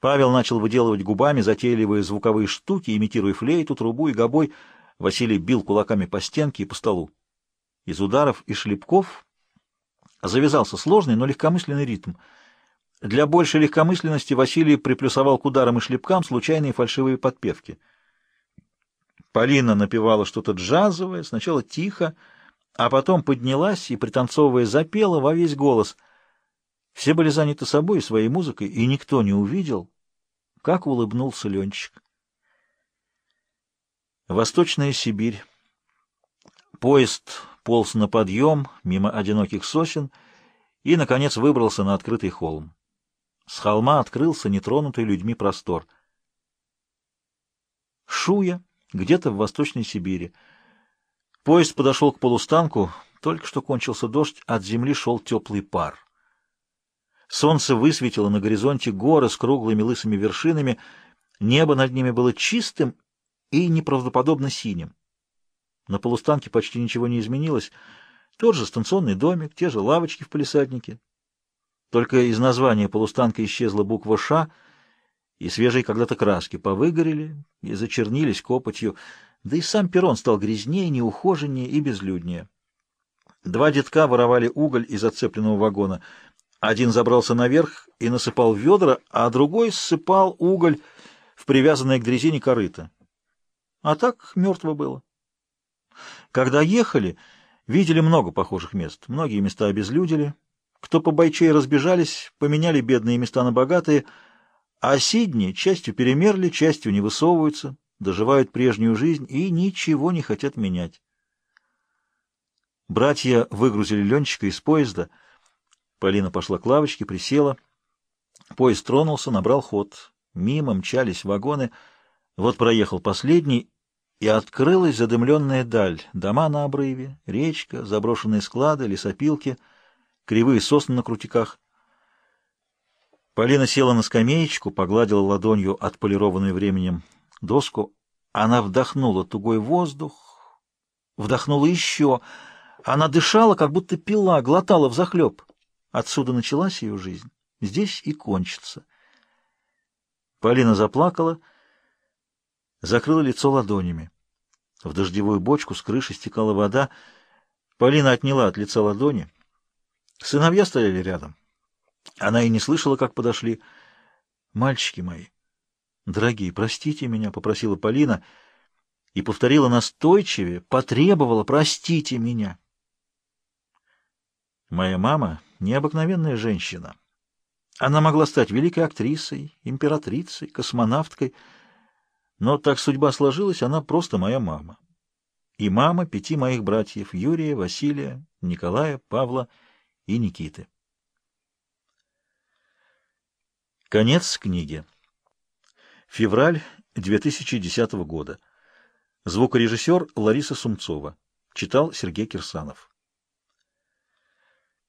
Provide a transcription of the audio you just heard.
Павел начал выделывать губами затейливые звуковые штуки, имитируя флейту, трубу и гобой. Василий бил кулаками по стенке и по столу. Из ударов и шлепков завязался сложный, но легкомысленный ритм. Для большей легкомысленности Василий приплюсовал к ударам и шлепкам случайные фальшивые подпевки. Полина напевала что-то джазовое, сначала тихо, а потом поднялась и, пританцовывая, запела во весь голос. Все были заняты собой и своей музыкой, и никто не увидел, как улыбнулся Ленчик. Восточная Сибирь. Поезд полз на подъем мимо одиноких сосен и, наконец, выбрался на открытый холм. С холма открылся нетронутый людьми простор. Шуя, где-то в Восточной Сибири. Поезд подошел к полустанку, только что кончился дождь, от земли шел теплый пар. Солнце высветило на горизонте горы с круглыми лысыми вершинами, небо над ними было чистым и неправдоподобно синим. На полустанке почти ничего не изменилось. Тот же станционный домик, те же лавочки в палисаднике. Только из названия полустанка исчезла буква «Ш», и свежие когда-то краски повыгорели и зачернились копотью, да и сам перрон стал грязнее, неухоженнее и безлюднее. Два детка воровали уголь из отцепленного вагона. Один забрался наверх и насыпал ведра, а другой ссыпал уголь в привязанное к дрезине корыто. А так мертво было. Когда ехали, видели много похожих мест. Многие места обезлюдили. Кто по бойчей разбежались, поменяли бедные места на богатые, а сидни частью перемерли, частью не высовываются, доживают прежнюю жизнь и ничего не хотят менять. Братья выгрузили Ленчика из поезда. Полина пошла к лавочке, присела. Поезд тронулся, набрал ход. Мимо мчались вагоны. Вот проехал последний, и открылась задымленная даль. Дома на обрыве, речка, заброшенные склады, лесопилки, кривые сосны на крутиках. Полина села на скамеечку, погладила ладонью отполированную временем доску. Она вдохнула тугой воздух, вдохнула еще. Она дышала, как будто пила, глотала взахлеб. Отсюда началась ее жизнь. Здесь и кончится. Полина заплакала, закрыла лицо ладонями. В дождевую бочку с крыши стекала вода. Полина отняла от лица ладони. Сыновья стояли рядом. Она и не слышала, как подошли. «Мальчики мои, дорогие, простите меня», — попросила Полина и повторила настойчивее, потребовала «простите меня». Моя мама — необыкновенная женщина. Она могла стать великой актрисой, императрицей, космонавткой — но так судьба сложилась, она просто моя мама. И мама пяти моих братьев — Юрия, Василия, Николая, Павла и Никиты. Конец книги. Февраль 2010 года. Звукорежиссер Лариса Сумцова. Читал Сергей Кирсанов.